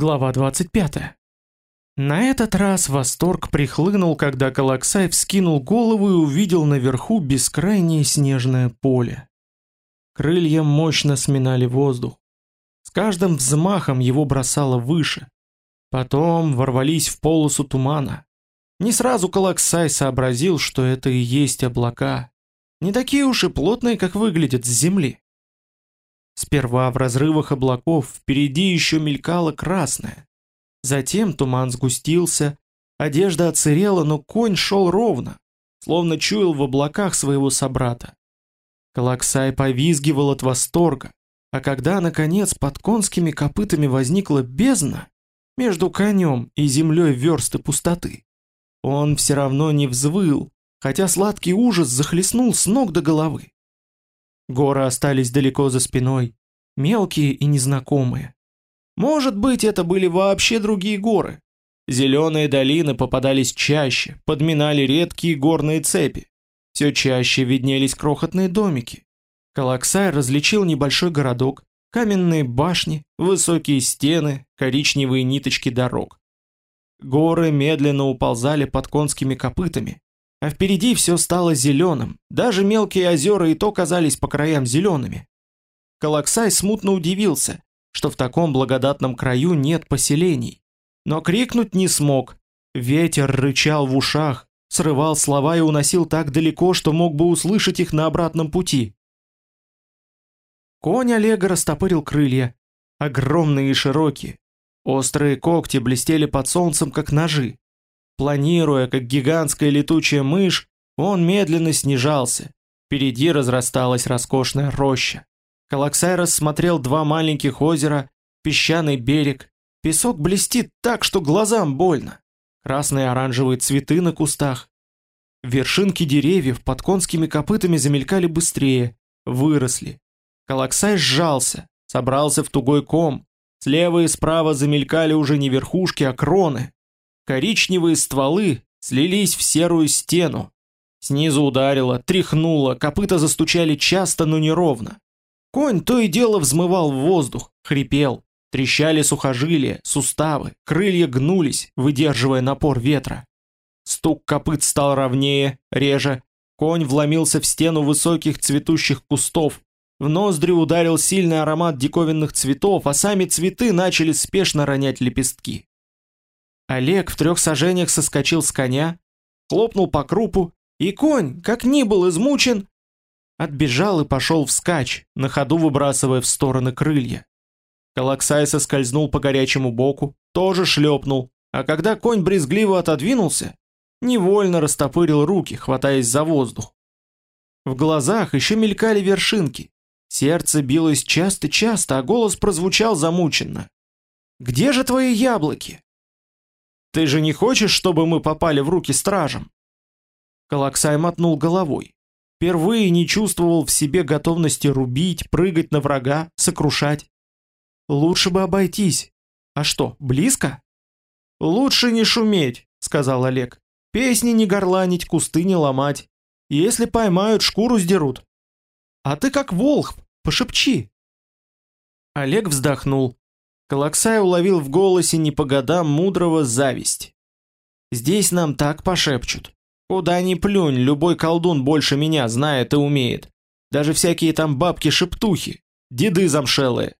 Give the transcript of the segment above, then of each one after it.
Глава 25. На этот раз восторг прихлынул, когда Калаксай вскинул голову и увидел наверху бескрайнее снежное поле. Крылья мощно сминали воздух. С каждым взмахом его бросало выше. Потом ворвались в полосу тумана. Не сразу Калаксай сообразил, что это и есть облака. Не такие уж и плотные, как выглядят с земли. Сперва в разрывах облаков впереди еще мелькало красное. Затем туман сгустился, одежда отсырела, но конь шел ровно, словно чуял в облаках своего собрата. Калаксай повизгивал от восторга, а когда, наконец, под конскими копытами возникла бездна, между конем и землей версты пустоты, он все равно не взвыл, хотя сладкий ужас захлестнул с ног до головы. Горы остались далеко за спиной, мелкие и незнакомые. Может быть, это были вообще другие горы. Зеленые долины попадались чаще, подминали редкие горные цепи. Все чаще виднелись крохотные домики. Калаксай различил небольшой городок, каменные башни, высокие стены, коричневые ниточки дорог. Горы медленно уползали под конскими копытами, а впереди все стало зеленым, даже мелкие озера и то казались по краям зелеными. Калаксай смутно удивился, что в таком благодатном краю нет поселений, но крикнуть не смог. Ветер рычал в ушах, срывал слова и уносил так далеко, что мог бы услышать их на обратном пути. Конь Олега растопырил крылья, огромные и широкие. Острые когти блестели под солнцем, как ножи. Планируя, как гигантская летучая мышь, он медленно снижался. Впереди разрасталась роскошная роща. Калаксай рассмотрел два маленьких озера, песчаный берег. Песок блестит так, что глазам больно. Красные и оранжевые цветы на кустах. Вершинки деревьев под конскими копытами замелькали быстрее, выросли. Калаксай сжался, собрался в тугой ком. Слева и справа замелькали уже не верхушки, а кроны. Коричневые стволы слились в серую стену. Снизу ударило, тряхнуло, копыта застучали часто, но неровно. Конь то и дело взмывал в воздух, хрипел. Трещали сухожилия, суставы, крылья гнулись, выдерживая напор ветра. Стук копыт стал ровнее, реже. Конь вломился в стену высоких цветущих кустов. В ноздри ударил сильный аромат диковинных цветов, а сами цветы начали спешно ронять лепестки. Олег в трех сажениях соскочил с коня, хлопнул по крупу, и конь, как ни был измучен, отбежал и пошел вскачь, на ходу выбрасывая в стороны крылья. Калаксай соскользнул по горячему боку, тоже шлепнул, а когда конь брезгливо отодвинулся, невольно растопырил руки, хватаясь за воздух. В глазах еще мелькали вершинки, сердце билось часто-часто, а голос прозвучал замученно. «Где же твои яблоки?» Ты же не хочешь, чтобы мы попали в руки стражам? Калаксай мотнул головой. Впервые не чувствовал в себе готовности рубить, прыгать на врага, сокрушать. Лучше бы обойтись. А что, близко? Лучше не шуметь, сказал Олег. Песни не горланить, кусты не ломать. Если поймают, шкуру сдерут. А ты как волхв, пошепчи. Олег вздохнул. Калаксай уловил в голосе не по годам мудрого зависть. «Здесь нам так пошепчут. Куда ни плюнь, любой колдун больше меня знает и умеет. Даже всякие там бабки-шептухи, деды замшелые».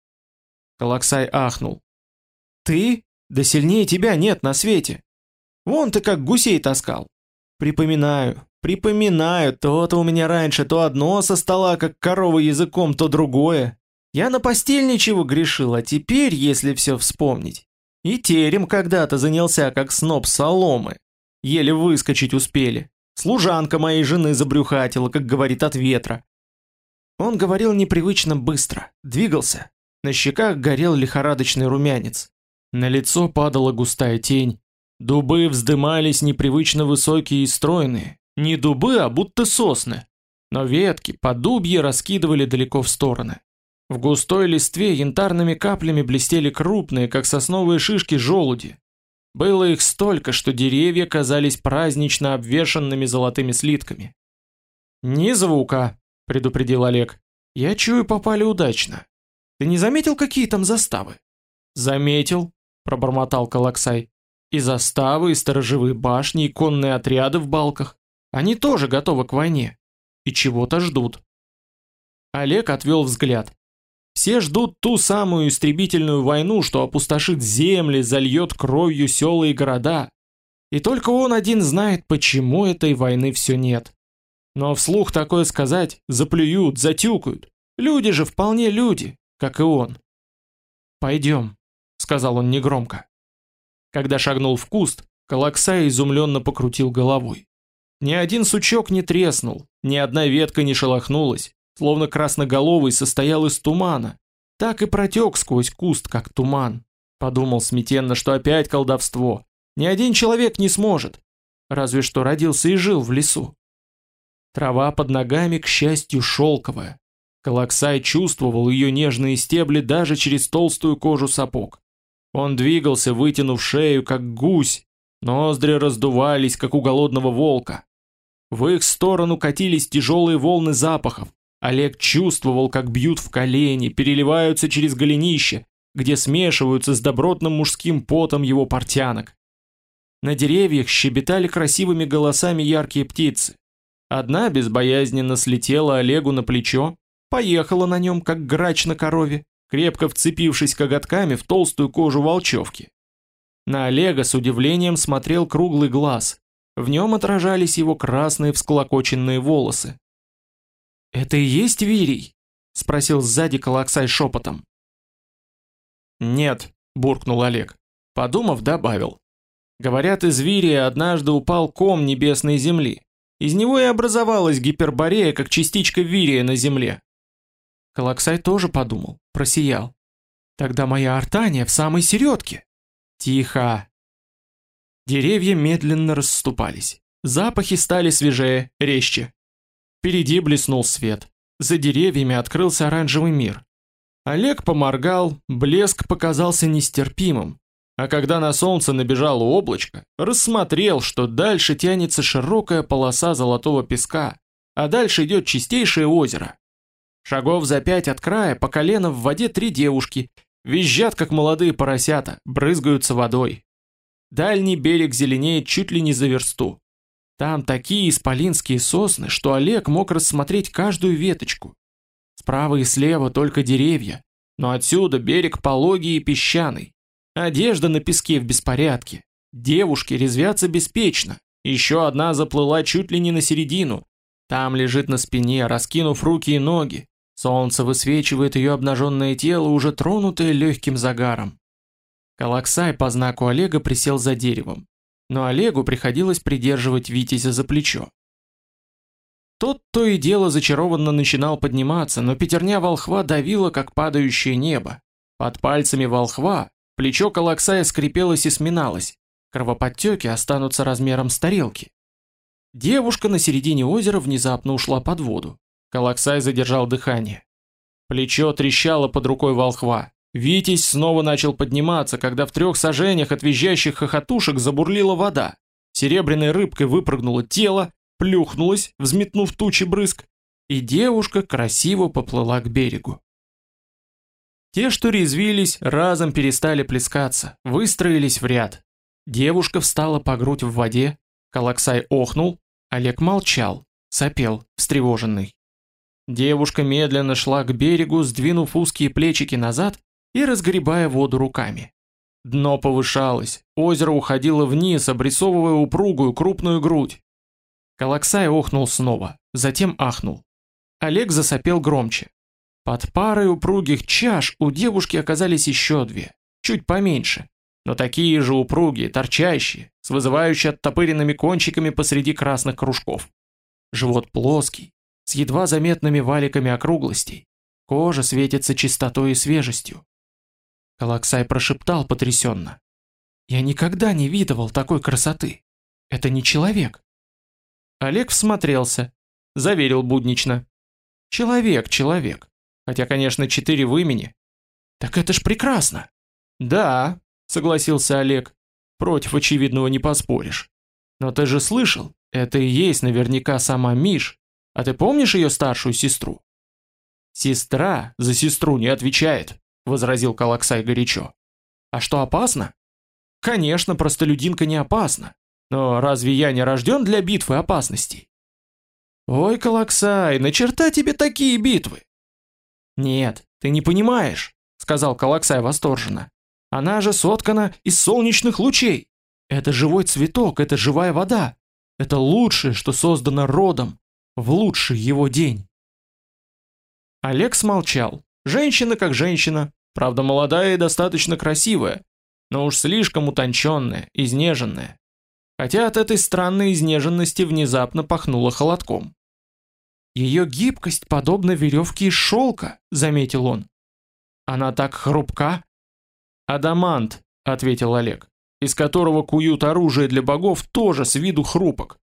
Калаксай ахнул. «Ты? Да сильнее тебя нет на свете. Вон ты как гусей таскал. Припоминаю, припоминаю, то-то у меня раньше то одно со стола, как корова языком, то другое. Я на постель ничего грешил, а теперь, если все вспомнить, и терем когда-то занялся как сноб соломы. Еле выскочить успели. Служанка моей жены забрюхатила, как говорит, от ветра. Он говорил непривычно быстро, двигался. На щеках горел лихорадочный румянец. На лицо падала густая тень. Дубы вздымались непривычно высокие и стройные. Не дубы, а будто сосны. Но ветки, подубья раскидывали далеко в стороны. В густой листве янтарными каплями блестели крупные, как сосновые шишки, желуди. Было их столько, что деревья казались празднично обвешанными золотыми слитками. «Ни звука», — предупредил Олег. «Я чую, попали удачно. Ты не заметил, какие там заставы?» «Заметил», — пробормотал Калаксай. И заставы, и сторожевые башни, и конные отряды в балках. Они тоже готовы к войне. И чего-то ждут. Олег отвел взгляд. Все ждут ту самую истребительную войну, что опустошит земли, зальет кровью села и города. И только он один знает, почему этой войны все нет. Но вслух такое сказать заплюют, затюкают. Люди же вполне люди, как и он. «Пойдем», — сказал он негромко. Когда шагнул в куст, Калаксай изумленно покрутил головой. Ни один сучок не треснул, ни одна ветка не шелохнулась, словно красноголовый состоял из тумана. Так и протек сквозь куст, как туман. Подумал смятенно, что опять колдовство. Ни один человек не сможет. Разве что родился и жил в лесу. Трава под ногами, к счастью, шелковая. Калаксай чувствовал ее нежные стебли даже через толстую кожу сапог. Он двигался, вытянув шею, как гусь, ноздри раздувались, как у голодного волка. В их сторону катились тяжелые волны запахов. Олег чувствовал, как бьют в колени, переливаются через голенище, где смешиваются с добротным мужским потом его портянок. На деревьях щебетали красивыми голосами яркие птицы. Одна безбоязненно слетела Олегу на плечо, поехала на нем, как грач на корове, крепко вцепившись коготками в толстую кожу волчевки. На Олега с удивлением смотрел круглый глаз. В нем отражались его красные всклокоченные волосы. «Это и есть Вирий?» — спросил сзади Калаксай шепотом. «Нет», — буркнул Олег. Подумав, добавил. «Говорят, из Вирия однажды упал ком небесной земли. Из него и образовалась гиперборея, как частичка Вирия на земле. Калаксай тоже подумал, просиял. Тогда моя артания в самой середке. Тихо. Деревья медленно расступались. Запахи стали свежее, резче. Впереди блеснул свет. За деревьями открылся оранжевый мир. Олег поморгал, блеск показался нестерпимым. А когда на солнце набежало облачко, рассмотрел, что дальше тянется широкая полоса золотого песка, а дальше идет чистейшее озеро. Шагов за пять от края по колено в воде три девушки, визжат как молодые поросята, брызгаются водой. Дальний берег зеленеет чуть ли не за версту. Там такие исполинские сосны, что Олег мог рассмотреть каждую веточку. Справа и слева только деревья, но отсюда берег пологий и песчаный. Одежда на песке в беспорядке. Девушки резвятся беспечно. Еще одна заплыла чуть ли не на середину. Там лежит на спине, раскинув руки и ноги. Солнце высвечивает ее обнаженное тело, уже тронутое легким загаром. Калаксай по знаку Олега присел за деревом, но Олегу приходилось придерживать Витязя за плечо. Тот то и дело зачарованно начинал подниматься, но пятерня волхва давила, как падающее небо. Под пальцами волхва плечо Калаксая скрипелось и сминалось, кровоподтеки останутся размером с тарелки. Девушка на середине озера внезапно ушла под воду. Калаксай задержал дыхание. Плечо трещало под рукой волхва. Витязь снова начал подниматься, когда в трех сажениях от визжащих хохотушек забурлила вода. Серебряной рыбкой выпрыгнуло тело, плюхнулось, взметнув тучи брызг, и девушка красиво поплыла к берегу. Те, что резвились, разом перестали плескаться, выстроились в ряд. Девушка встала по грудь в воде, Калаксай охнул, Олег молчал, сопел, встревоженный. Девушка медленно шла к берегу, сдвинув узкие плечики назад и разгребая воду руками. Дно повышалось, озеро уходило вниз, обрисовывая упругую крупную грудь. Калаксай охнул снова, затем ахнул. Олег засопел громче. Под парой упругих чаш у девушки оказались еще две, чуть поменьше, но такие же упругие, торчащие, с вызывающе оттопыренными кончиками посреди красных кружков. Живот плоский, с едва заметными валиками округлостей. Кожа светится чистотой и свежестью. Калаксай прошептал потрясенно. «Я никогда не видывал такой красоты. Это не человек». Олег всмотрелся, заверил буднично. «Человек, человек. Хотя, конечно, четыре в имени». «Так это ж прекрасно!» «Да», — согласился Олег. «Против очевидного не поспоришь. Но ты же слышал, это и есть наверняка сама Миш, а ты помнишь ее старшую сестру? Сестра за сестру не отвечает, возразил Калаксай горячо. А что опасно? Конечно, простолюдинка не опасна, но разве я не рожден для битвы опасностей? Ой, Калаксай, на черта тебе такие битвы? Нет, ты не понимаешь, сказал Калаксай восторженно. Она же соткана из солнечных лучей. Это живой цветок, это живая вода. Это лучшее, что создано родом в лучший его день. Олег смолчал. Женщина как женщина, правда молодая и достаточно красивая, но уж слишком утонченная, изнеженная. Хотя от этой странной изнеженности внезапно пахнуло холодком. Ее гибкость подобна веревке из шелка, заметил он. Она так хрупка. Адамант, ответил Олег, из которого куют оружие для богов, тоже с виду хрупок.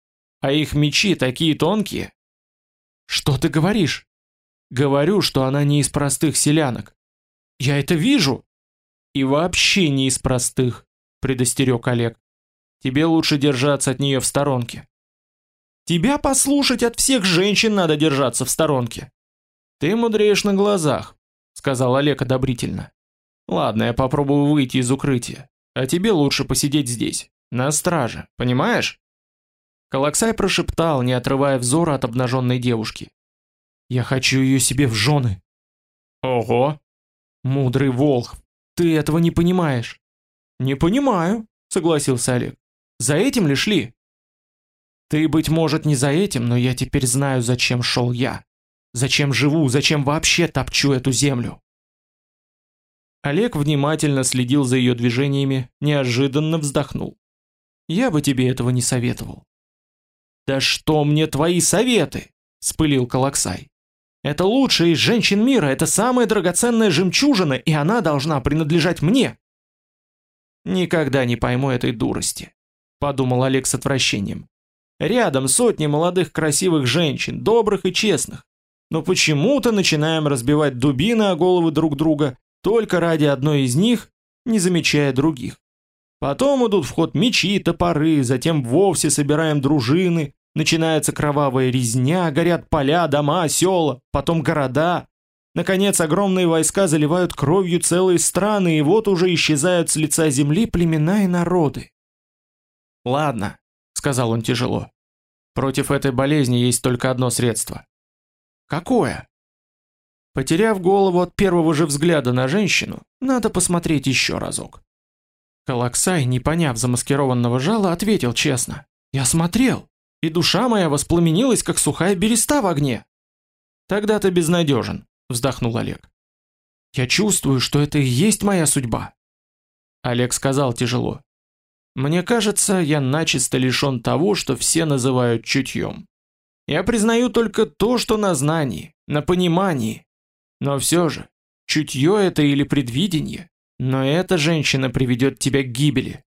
А их мечи такие тонкие. Что ты говоришь? Говорю, что она не из простых селянок. Я это вижу. И вообще не из простых, предостерег Олег. Тебе лучше держаться от нее в сторонке. Тебя послушать от всех женщин надо держаться в сторонке. Ты мудреешь на глазах, сказал Олег одобрительно. Ладно, я попробую выйти из укрытия. А тебе лучше посидеть здесь, на страже, понимаешь? Калаксай прошептал, не отрывая взора от обнаженной девушки. Я хочу ее себе в жены. Ого! Мудрый волк, ты этого не понимаешь. Не понимаю, согласился Олег. За этим ли шли? Ты, быть может, не за этим, но я теперь знаю, зачем шел я. Зачем живу, зачем вообще топчу эту землю. Олег внимательно следил за ее движениями, неожиданно вздохнул. Я бы тебе этого не советовал. Да что мне твои советы? спылил Калаксай. Это лучшая из женщин мира, это самая драгоценная жемчужина, и она должна принадлежать мне. Никогда не пойму этой дурости, подумал Олег с отвращением. Рядом сотни молодых красивых женщин, добрых и честных. Но почему-то начинаем разбивать дубины о головы друг друга только ради одной из них, не замечая других. Потом идут в ход мечи, топоры, затем вовсе собираем дружины, Начинается кровавая резня, горят поля, дома, села, потом города. Наконец огромные войска заливают кровью целые страны, и вот уже исчезают с лица земли племена и народы. «Ладно», — сказал он тяжело. «Против этой болезни есть только одно средство». «Какое?» Потеряв голову от первого же взгляда на женщину, надо посмотреть еще разок. Калаксай, не поняв замаскированного жала, ответил честно. «Я смотрел и душа моя воспламенилась, как сухая береста в огне. Тогда ты безнадежен, вздохнул Олег. Я чувствую, что это и есть моя судьба. Олег сказал тяжело. Мне кажется, я начисто лишен того, что все называют чутьем. Я признаю только то, что на знании, на понимании. Но все же, чутье это или предвидение, но эта женщина приведет тебя к гибели.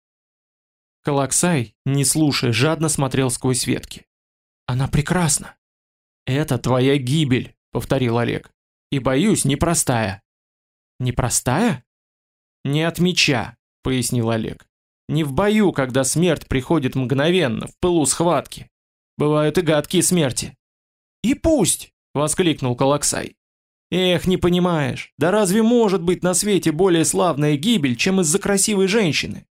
Калаксай, не слушая, жадно смотрел сквозь ветки. Она прекрасна. Это твоя гибель, повторил Олег. И боюсь, непростая. Непростая? Не от меча, пояснил Олег. Не в бою, когда смерть приходит мгновенно, в пылу схватки. Бывают и гадкие смерти. И пусть, воскликнул Калаксай. Эх, не понимаешь, да разве может быть на свете более славная гибель, чем из-за красивой женщины?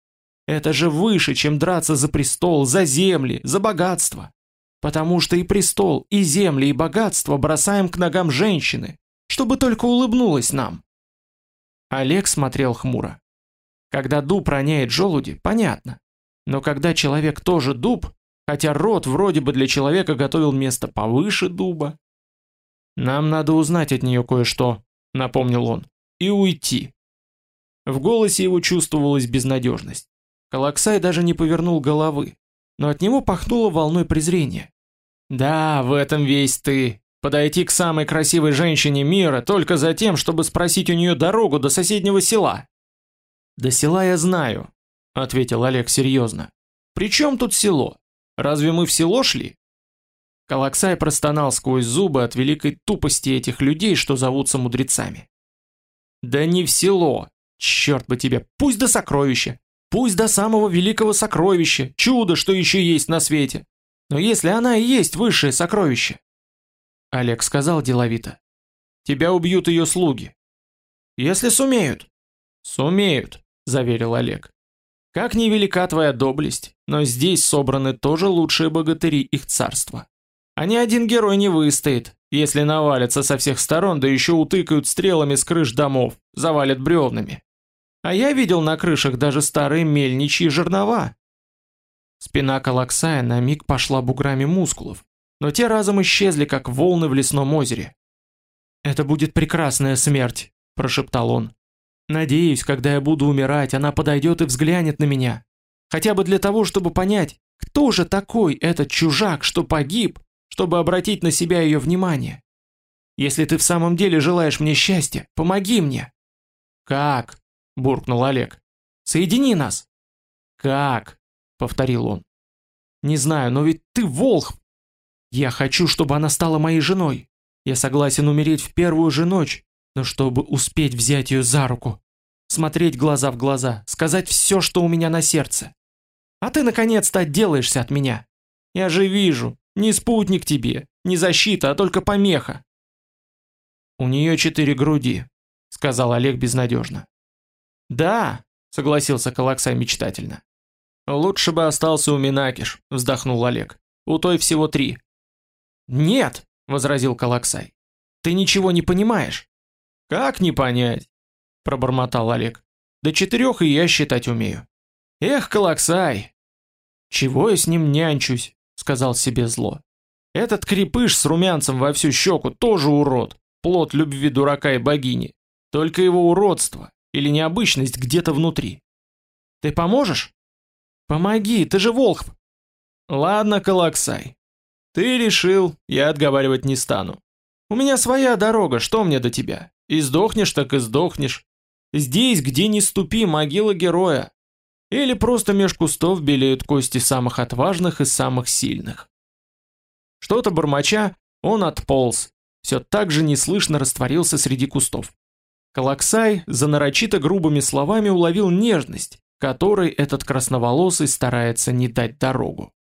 Это же выше, чем драться за престол, за земли, за богатство. Потому что и престол, и земли, и богатство бросаем к ногам женщины, чтобы только улыбнулась нам. Олег смотрел хмуро. Когда дуб роняет желуди, понятно. Но когда человек тоже дуб, хотя род вроде бы для человека готовил место повыше дуба. Нам надо узнать от нее кое-что, напомнил он, и уйти. В голосе его чувствовалась безнадежность. Калаксай даже не повернул головы, но от него пахнуло волной презрения. Да, в этом весь ты. Подойти к самой красивой женщине мира только за тем, чтобы спросить у нее дорогу до соседнего села. До села я знаю, ответил Олег серьезно. Причем тут село? Разве мы в село шли? Калаксай простонал сквозь зубы от великой тупости этих людей, что зовутся мудрецами. Да не в село. Черт бы тебе, пусть до сокровища. Пусть до самого великого сокровища, чудо, что еще есть на свете. Но если она и есть высшее сокровище. Олег сказал деловито. Тебя убьют ее слуги. Если сумеют. Сумеют, заверил Олег. Как ни велика твоя доблесть, но здесь собраны тоже лучшие богатыри их царства. А ни один герой не выстоит, если навалятся со всех сторон, да еще утыкают стрелами с крыш домов, завалят бревнами. А я видел на крышах даже старые мельничьи жернова. Спина Калаксая на миг пошла буграми мускулов, но те разом исчезли, как волны в лесном озере. «Это будет прекрасная смерть», – прошептал он. «Надеюсь, когда я буду умирать, она подойдет и взглянет на меня. Хотя бы для того, чтобы понять, кто же такой этот чужак, что погиб, чтобы обратить на себя ее внимание. Если ты в самом деле желаешь мне счастья, помоги мне». «Как?» – буркнул Олег. «Соедини нас». «Как?» – повторил он. «Не знаю, но ведь ты волх. Я хочу, чтобы она стала моей женой. Я согласен умереть в первую же ночь, но чтобы успеть взять ее за руку, смотреть глаза в глаза, сказать все, что у меня на сердце. А ты наконец-то отделаешься от меня. Я же вижу, не спутник тебе, не защита, а только помеха. У нее четыре груди, сказал Олег безнадежно. Да, согласился Калаксай мечтательно. Лучше бы остался у Минакиш, вздохнул Олег. У той всего три. Нет, возразил Калаксай. Ты ничего не понимаешь. Как не понять? пробормотал Олег. До четырех и я считать умею. Эх, Калаксай. Чего я с ним нянчусь? сказал себе зло. Этот крепыш с румянцем во всю щеку тоже урод, плод любви дурака и богини. Только его уродство или необычность где-то внутри. Ты поможешь? Помоги, ты же волхв. Ладно, Калаксай. Ты решил, я отговаривать не стану. У меня своя дорога, что мне до тебя? И сдохнешь, так и сдохнешь. Здесь, где не ступи, могила героя. Или просто меж кустов белеют кости самых отважных и самых сильных. Что-то бормоча, он отполз, все так же неслышно растворился среди кустов. Калаксай за нарочито грубыми словами уловил нежность, которой этот красноволосый старается не дать дорогу.